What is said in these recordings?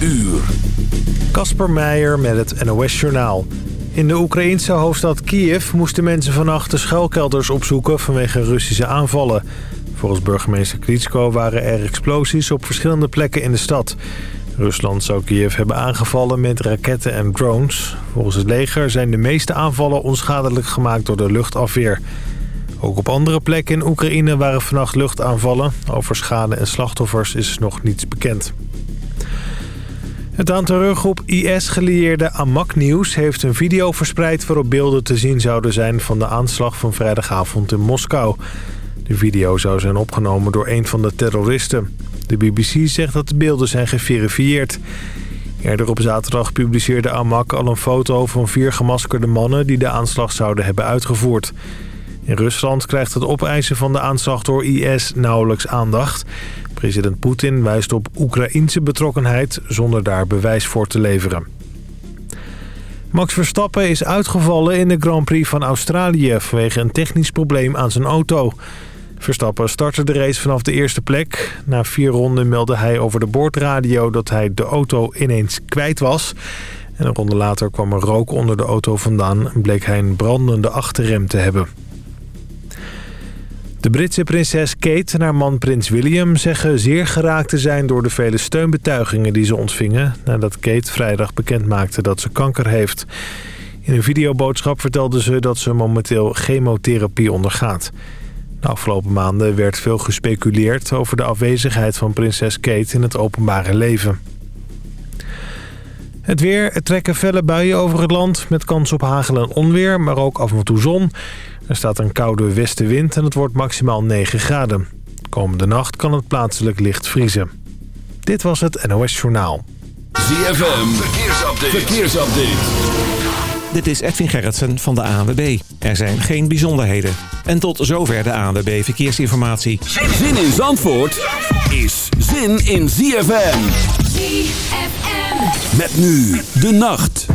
uur. Kasper Meijer met het NOS-journaal. In de Oekraïense hoofdstad Kiev moesten mensen vannacht de schuilkelders opzoeken vanwege Russische aanvallen. Volgens burgemeester Klitschko waren er explosies op verschillende plekken in de stad. Rusland zou Kiev hebben aangevallen met raketten en drones. Volgens het leger zijn de meeste aanvallen onschadelijk gemaakt door de luchtafweer. Ook op andere plekken in Oekraïne waren vannacht luchtaanvallen. Over schade en slachtoffers is nog niets bekend. Het aan terreurgroep IS gelieerde Amak Nieuws heeft een video verspreid... waarop beelden te zien zouden zijn van de aanslag van vrijdagavond in Moskou. De video zou zijn opgenomen door een van de terroristen. De BBC zegt dat de beelden zijn geverifieerd. Eerder op zaterdag publiceerde Amak al een foto van vier gemaskerde mannen... die de aanslag zouden hebben uitgevoerd. In Rusland krijgt het opeisen van de aanslag door IS nauwelijks aandacht. President Poetin wijst op Oekraïense betrokkenheid zonder daar bewijs voor te leveren. Max Verstappen is uitgevallen in de Grand Prix van Australië... vanwege een technisch probleem aan zijn auto. Verstappen startte de race vanaf de eerste plek. Na vier ronden meldde hij over de boordradio dat hij de auto ineens kwijt was. En een ronde later kwam er rook onder de auto vandaan... en bleek hij een brandende achterrem te hebben. De Britse prinses Kate en haar man prins William zeggen zeer geraakt te zijn door de vele steunbetuigingen die ze ontvingen... nadat Kate vrijdag bekendmaakte dat ze kanker heeft. In een videoboodschap vertelde ze dat ze momenteel chemotherapie ondergaat. De afgelopen maanden werd veel gespeculeerd over de afwezigheid van prinses Kate in het openbare leven. Het weer, er trekken felle buien over het land met kans op hagel en onweer, maar ook af en toe zon. Er staat een koude westenwind en het wordt maximaal 9 graden. Komende nacht kan het plaatselijk licht vriezen. Dit was het NOS Journaal. ZFM, verkeersupdate. verkeersupdate. Dit is Edwin Gerritsen van de ANWB. Er zijn geen bijzonderheden. En tot zover de ANWB Verkeersinformatie. Zin in Zandvoort is zin in ZFM. ZFM. Met nu de nacht.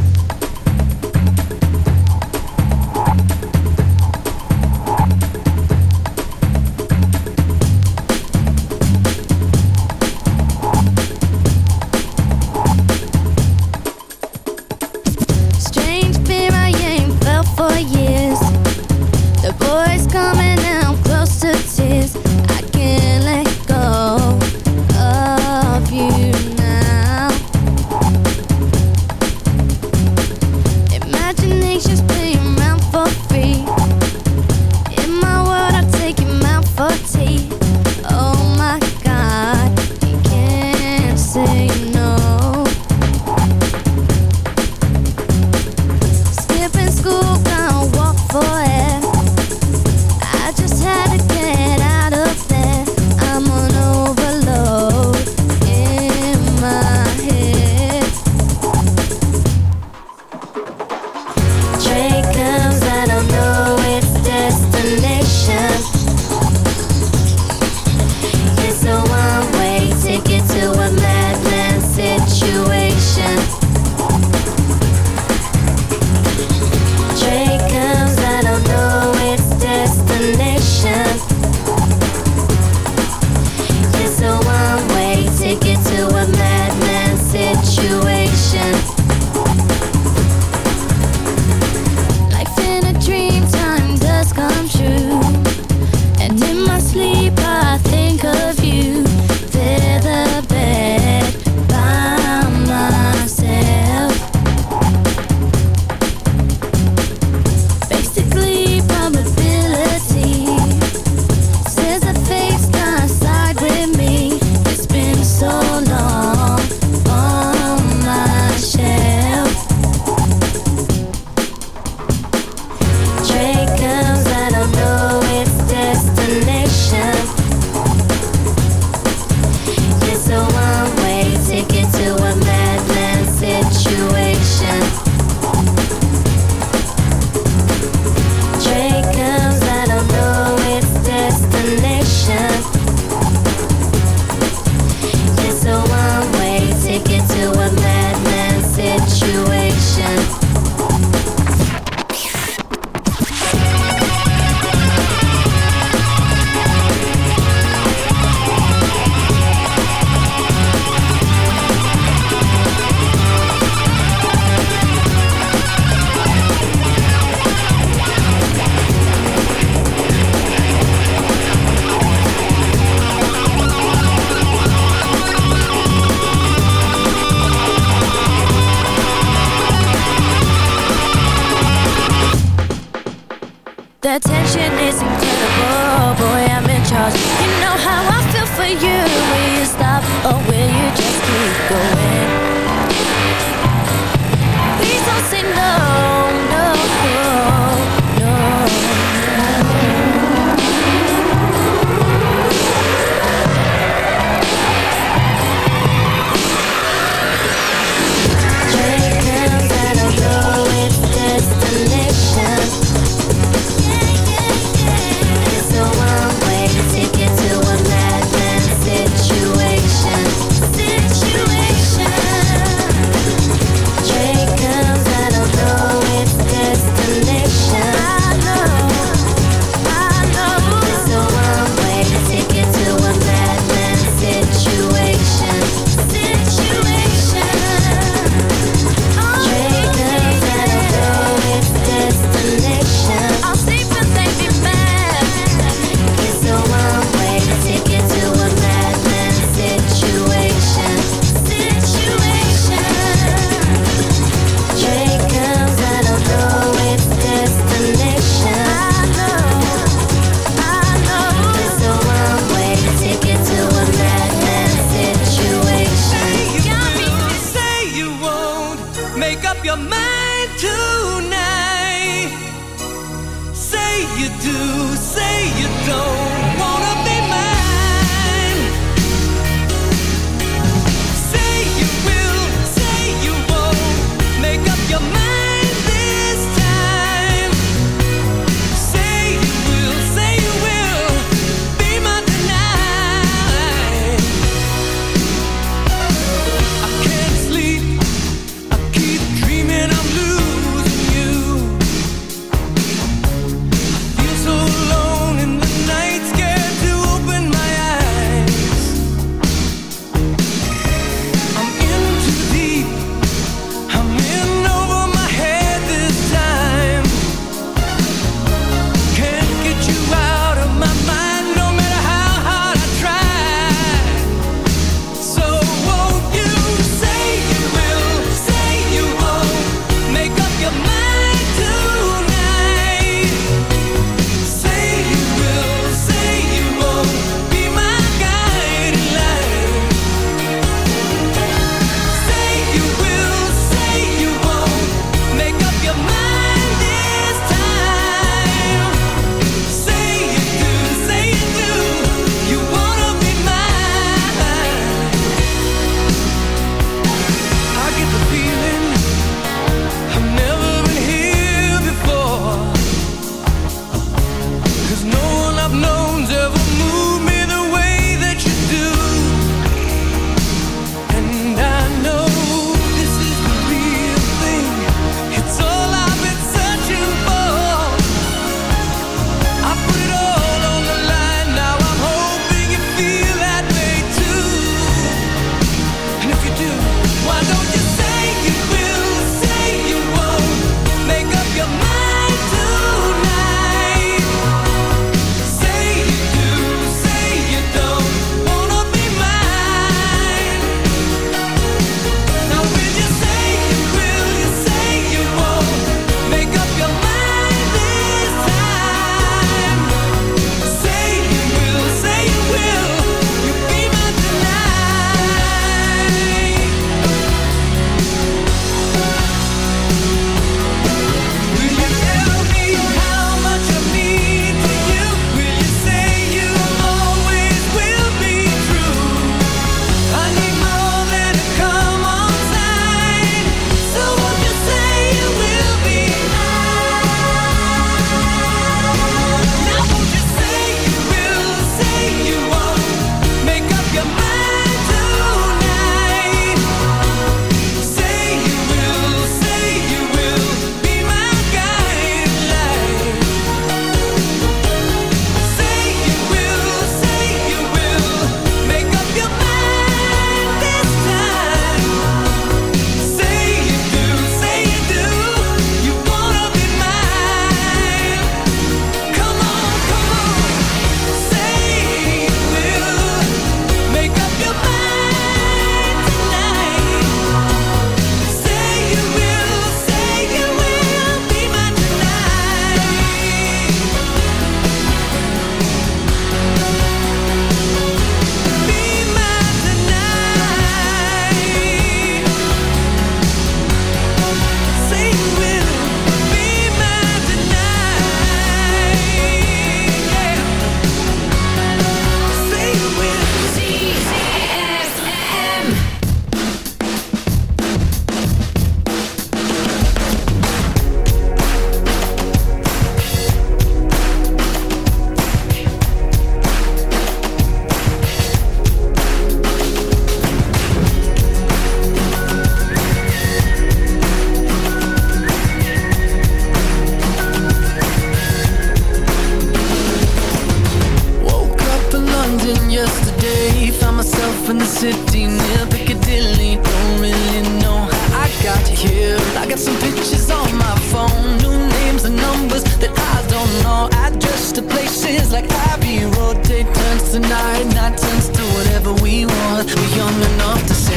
got some pictures on my phone. New names and numbers that I don't know. Address to places like Abbey Road. Take turns tonight, not turns to whatever we want. We're young enough to see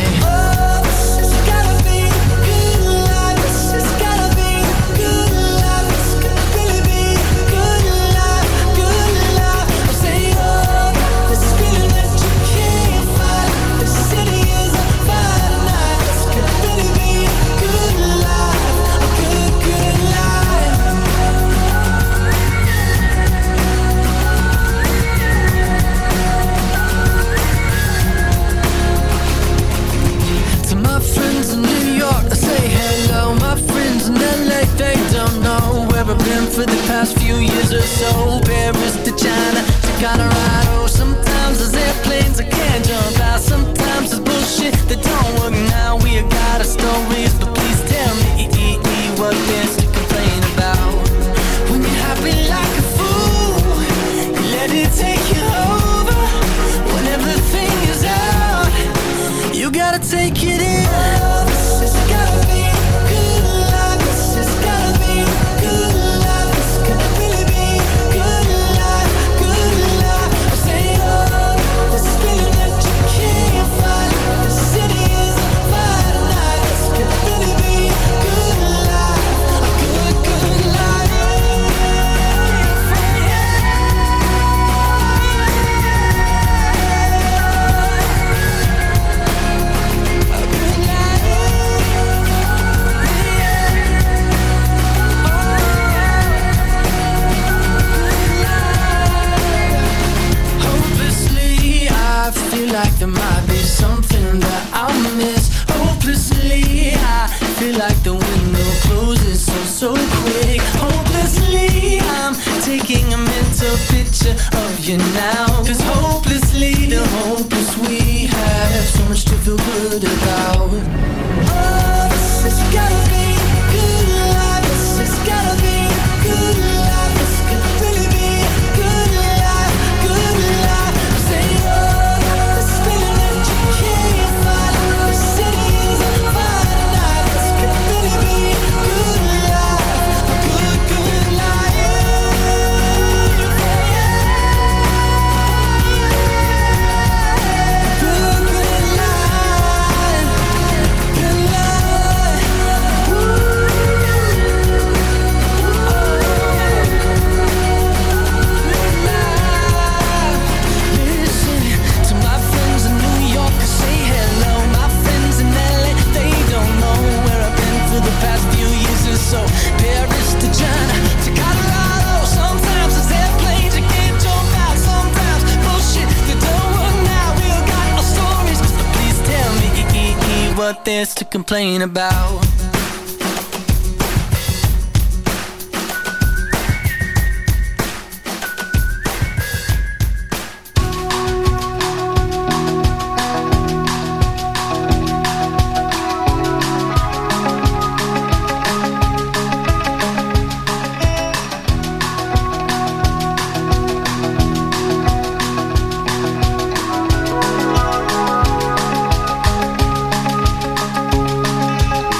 last few years or so. Paris to China to Colorado now. to complain about.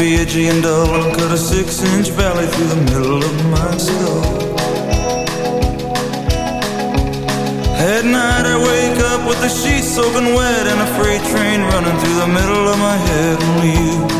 be itchy and dull. And cut a six-inch valley through the middle of my skull. At night I wake up with the sheets soaking wet And a freight train running through the middle of my head Only you.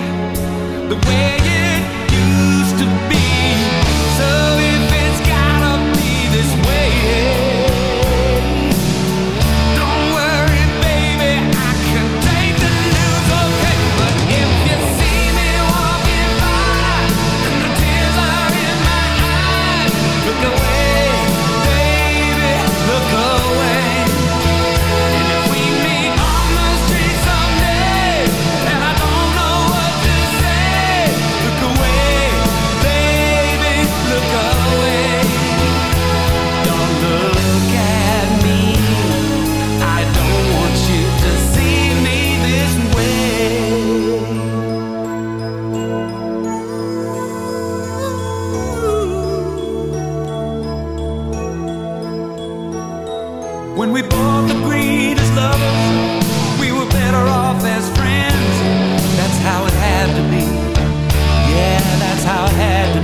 the way you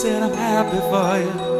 said I'm happy for you.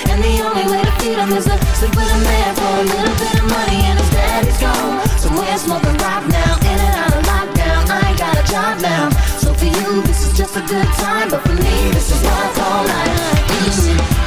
And the only way to feed him is to sleep with a man For a little bit of money and his daddy's gone. Somewhere smoking rock now In and out of lockdown. I ain't got a job now. So for you this is just a good time But for me this is call. Life Mm.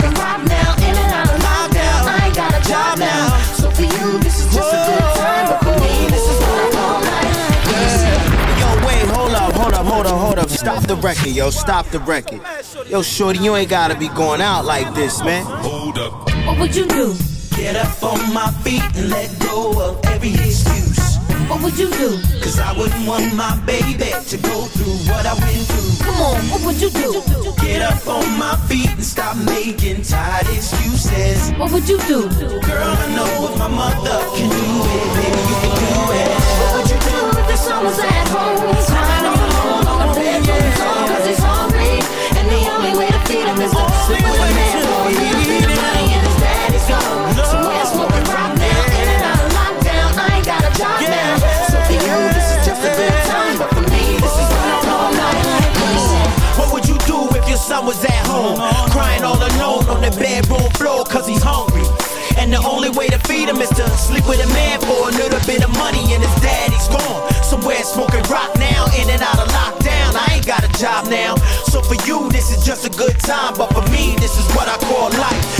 Somewhere smoking now In and out of lockdown I ain't got a job now So for you this is just a good time But for me this is what I call life Yo, wait, hold up, hold up, hold up, hold up. Stop the record, yo, stop the record. Yo, shorty, you ain't gotta be going out like this, man. Hold up. What would you do? Get up on my feet and let go of every excuse. What would you do? Cause I wouldn't want my baby to go through what I went through. Come on, what would you do? Get up on my feet and stop making tired excuses. What would you do? Girl, I know if my mother can do it, baby, you can do it. What would you do if the was at home with a man for a little bit of money and his daddy's gone. Somewhere smoking rock now, in and out of lockdown. I ain't got a job now. So for you, this is just a good time. But for me, this is what I call life.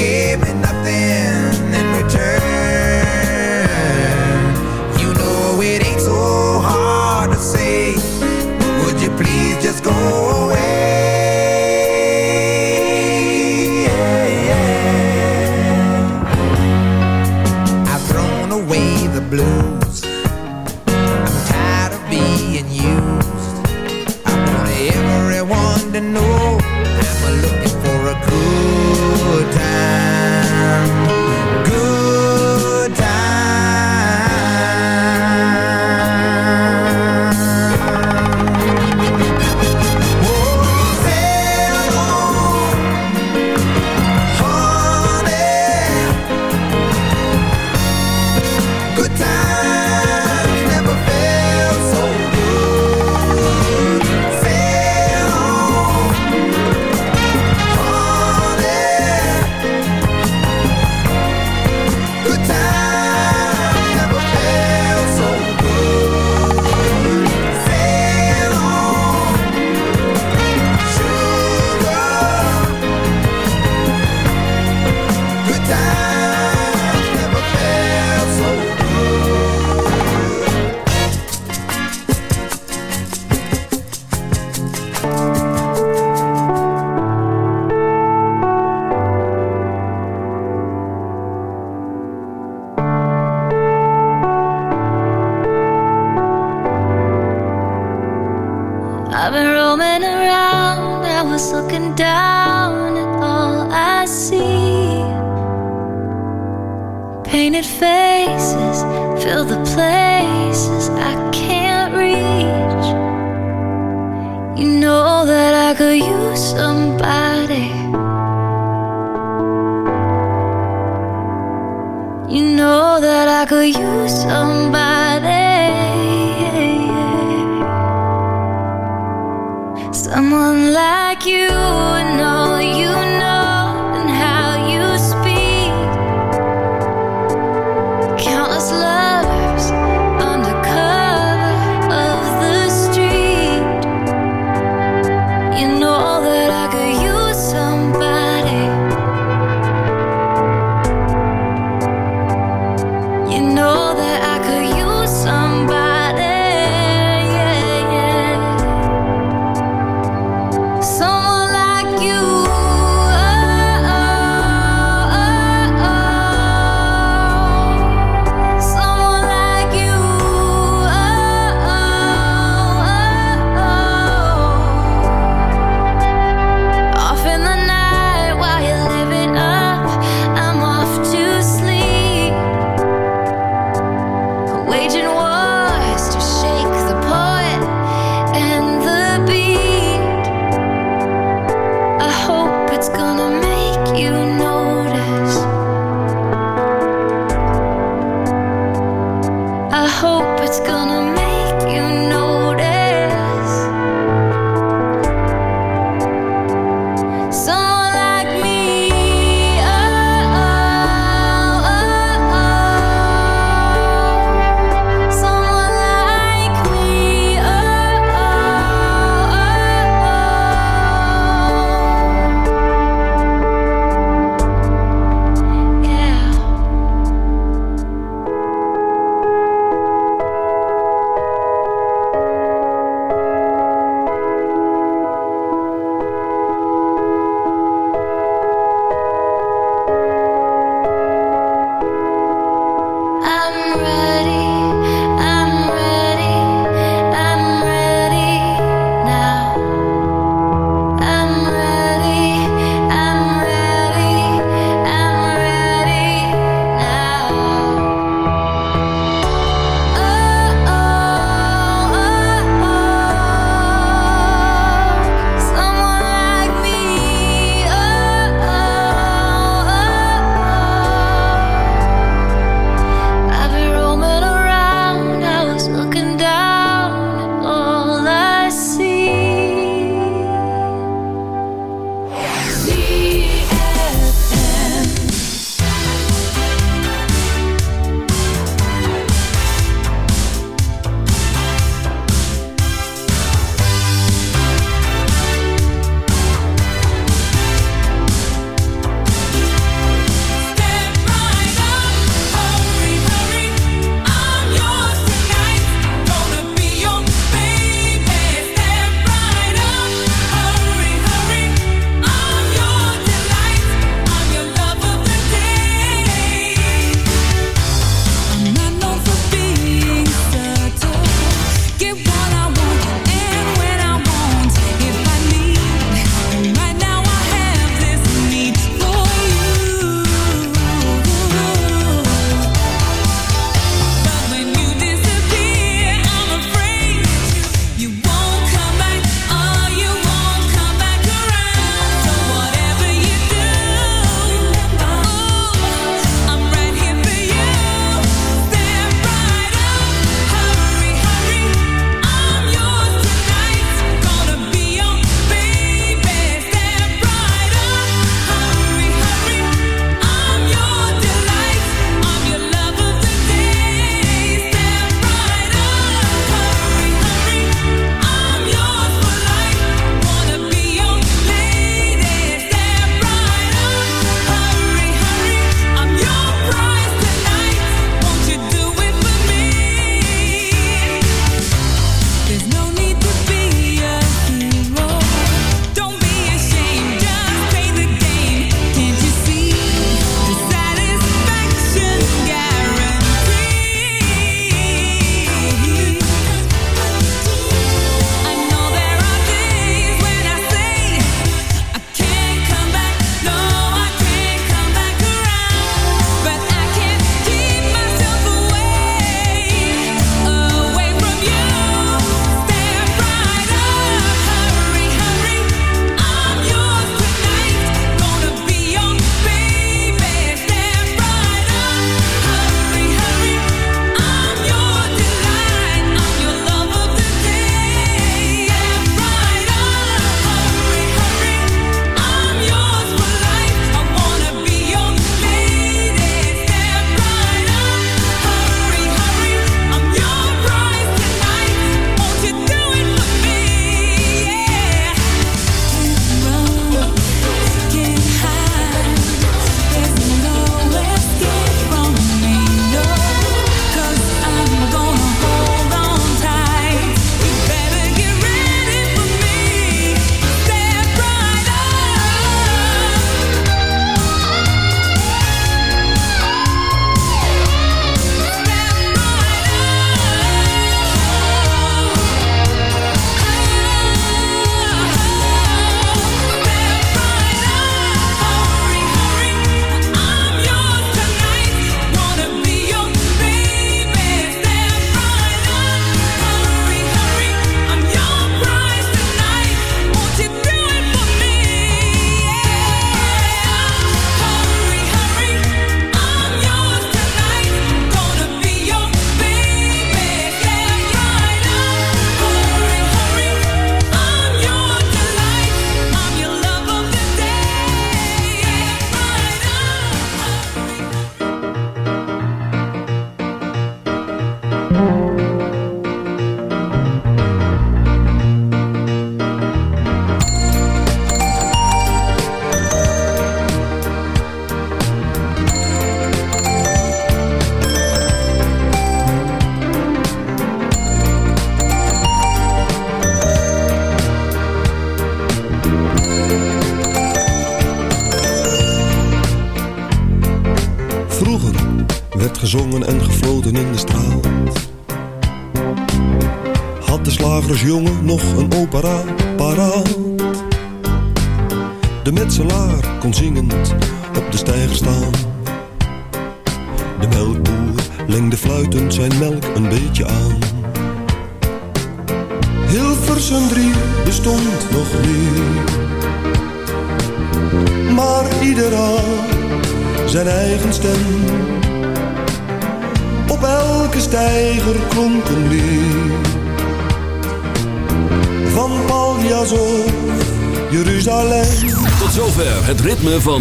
forgiveness.